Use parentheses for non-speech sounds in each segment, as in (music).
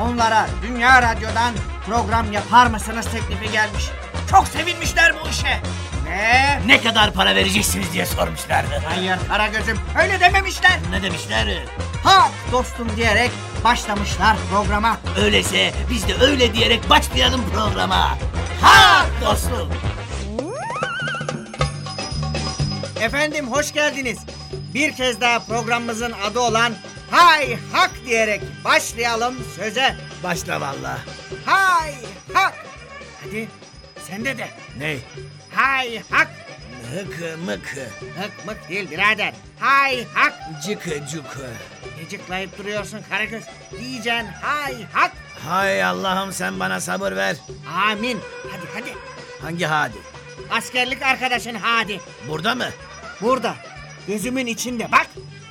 onlara Dünya Radyo'dan program yapar mısınız teklifi gelmiş. Çok sevinmişler bu işe. Ve Ne kadar para vereceksiniz diye sormuşlardı. hayır Karagöz'üm öyle dememişler. Ne demişler? Ha dostum diyerek başlamışlar programa. Öyleyse biz de öyle diyerek başlayalım programa. Ha dostum. Efendim hoş geldiniz. Bir kez daha programımızın adı olan Hay Hak diyerek başlayalım söze. Başla valla. Hay Hak. Hadi sen de. Ne? Hay Hak. Mıkı mıkı. Hık mık değil birader. Hay Hak. Cıkı cıkı. Geciklayıp duruyorsun Karagöz. Diyeceksin hay hak. Hay Allah'ım sen bana sabır ver. Amin. Hadi hadi. Hangi hadi? Askerlik arkadaşın hadi. Burada mı? Burada. Gözümün içinde bak.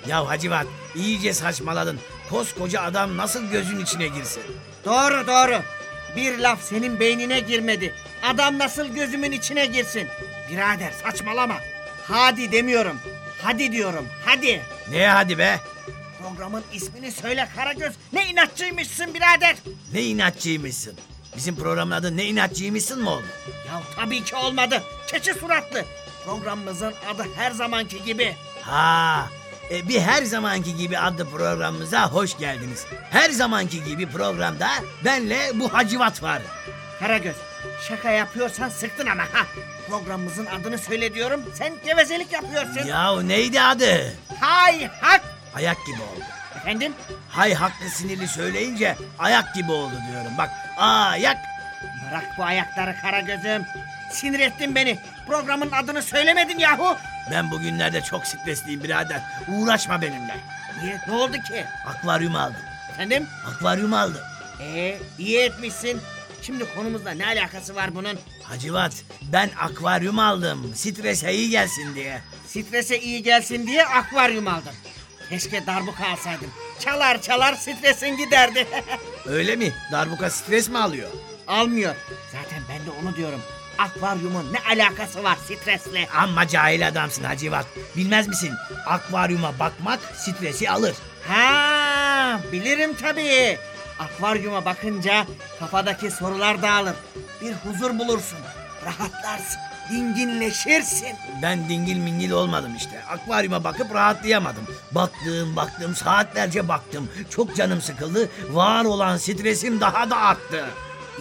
Ya Hacivat iyice saçmaladın. Koskoca adam nasıl gözün içine girsin? Doğru doğru. Bir laf senin beynine girmedi. Adam nasıl gözümün içine girsin? Birader saçmalama. Hadi demiyorum. Hadi diyorum. Hadi. Neye hadi be? Programın ismini söyle Karagöz. Ne inatçıymışsın birader. Ne inatçıymışsın? Bizim programın adı ne inatçıymışsın mı oldu? Ya tabii ki olmadı. Keçi suratlı. Programımızın adı her zamanki gibi. Ha, e, bir her zamanki gibi adlı programımıza hoş geldiniz. Her zamanki gibi programda benle bu Hacivat var. Karagöz şaka yapıyorsan sıktın ama ha. Programımızın adını söyle diyorum. Sen gevezelik yapıyorsun. Ya neydi adı? Hay hak. Ayak gibi oldu. Efendim? Hay haklı sinirli söyleyince ayak gibi oldu diyorum. Bak ayak. Bırak bu ayakları Karagöz'üm. Sinir ettin beni. Programın adını söylemedin yahu. Ben bugünlerde çok stresliyim birader. Uğraşma benimle. Niye? Ne oldu ki? Akvaryum aldım. Efendim? Akvaryum aldım. Ee, iyi etmişsin. Şimdi konumuzla ne alakası var bunun? Hacivat ben akvaryum aldım. Strese iyi gelsin diye. Strese iyi gelsin diye akvaryum aldım. Keşke darbuka alsaydım. Çalar çalar stresin giderdi. (laughs) Öyle mi? Darbuka stres mi alıyor? Almıyor. Zaten ben de onu diyorum. Akvaryumun ne alakası var stresle? Amma cahil adamsın Hacivat. Bilmez misin? Akvaryuma bakmak stresi alır. Ha, bilirim tabii. Akvaryuma bakınca kafadaki sorular dağılır. Bir huzur bulursun. Rahatlarsın. Dinginleşirsin. Ben dingil mingil olmadım işte. Akvaryuma bakıp rahatlayamadım. Baktım baktım saatlerce baktım. Çok canım sıkıldı. Var olan stresim daha da arttı.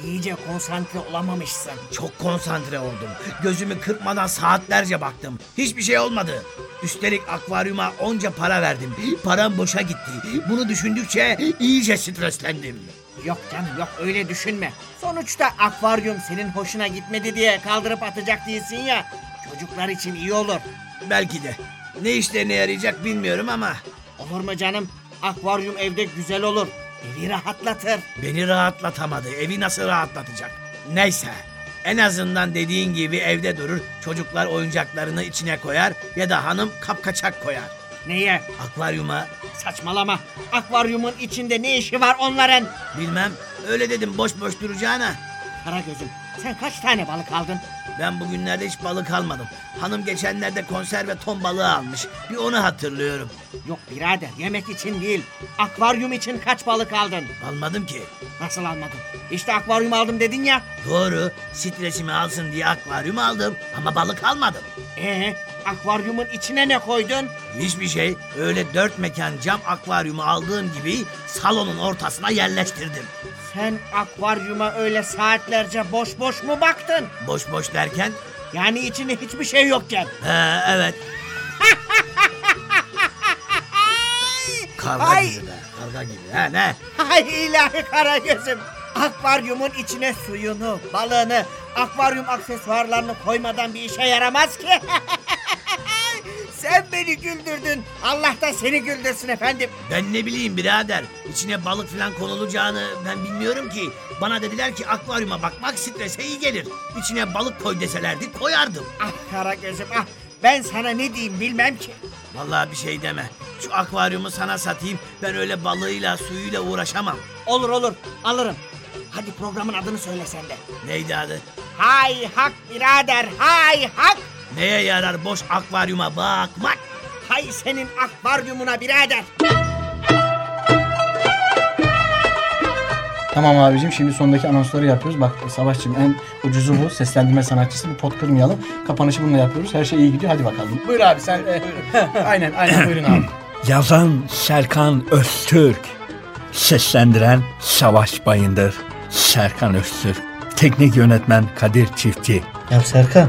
İyice konsantre olamamışsın. Çok konsantre oldum. Gözümü kırpmadan saatlerce baktım. Hiçbir şey olmadı. Üstelik akvaryuma onca para verdim. Param boşa gitti. Bunu düşündükçe iyice streslendim. Yok canım yok öyle düşünme. Sonuçta akvaryum senin hoşuna gitmedi diye kaldırıp atacak değilsin ya. Çocuklar için iyi olur. Belki de. Ne işlerine yarayacak bilmiyorum ama Olur mu canım? Akvaryum evde güzel olur. Evi rahatlatır. beni rahatlatamadı. Evi nasıl rahatlatacak? Neyse. En azından dediğin gibi evde durur. Çocuklar oyuncaklarını içine koyar ya da hanım kapkaçak koyar. Neye? Akvaryuma Saçmalama. Akvaryumun içinde ne işi var onların? bilmem öyle dedim boş boş duracağına. Karagöz'üm sen kaç tane balık aldın? Ben bugünlerde hiç balık almadım. Hanım geçenlerde konserve ton balığı almış. Bir onu hatırlıyorum. Yok birader yemek için değil. Akvaryum için kaç balık aldın? Almadım ki. Nasıl almadın? İşte akvaryum aldım dedin ya. Doğru. Stresimi alsın diye akvaryum aldım ama balık almadım. Ee, akvaryumun içine ne koydun? Hiçbir şey. Öyle dört mekan cam akvaryumu aldığım gibi salonun ortasına yerleştirdim. Sen akvaryuma öyle saatlerce boş boş mu baktın? Boş boş derken Yani içinde hiçbir şey yokken. he, evet (laughs) karga Ay! gibi be. Karga gibi. He ne? Hay ilahi Karagöz'üm. Akvaryumun içine suyunu, balığını, akvaryum aksesuarlarını koymadan bir işe yaramaz ki. (laughs) Sen beni güldürdün. Allah da seni güldürsün efendim. Ben ne bileyim birader. İçine balık falan konulacağını ben bilmiyorum ki. Bana dediler ki akvaryuma bakmak strese iyi gelir. İçine balık koy deselerdi koyardım. Ah kara gözüm ah. Ben sana ne diyeyim bilmem ki. Vallahi bir şey deme. Şu akvaryumu sana satayım. Ben öyle balığıyla suyuyla uğraşamam. Olur olur alırım. Hadi programın adını söyle sen de. Neydi adı? Hay hak birader hay hak. Neye yarar boş akvaryuma bakmak? Hay senin akvaryumuna birader. Tamam abicim şimdi sondaki anonsları yapıyoruz. Bak Savaşçım en ucuzu bu. Seslendirme sanatçısı. Bir pot kırmayalım. Kapanışı bununla yapıyoruz. Her şey iyi gidiyor. Hadi bakalım. Buyur abi sen. e, (laughs) aynen aynen buyurun abi. (clears throat) Yazan Serkan Öztürk. Seslendiren Savaş Bayındır. Serkan Öztürk. Teknik yönetmen Kadir Çiftçi. Ya Serkan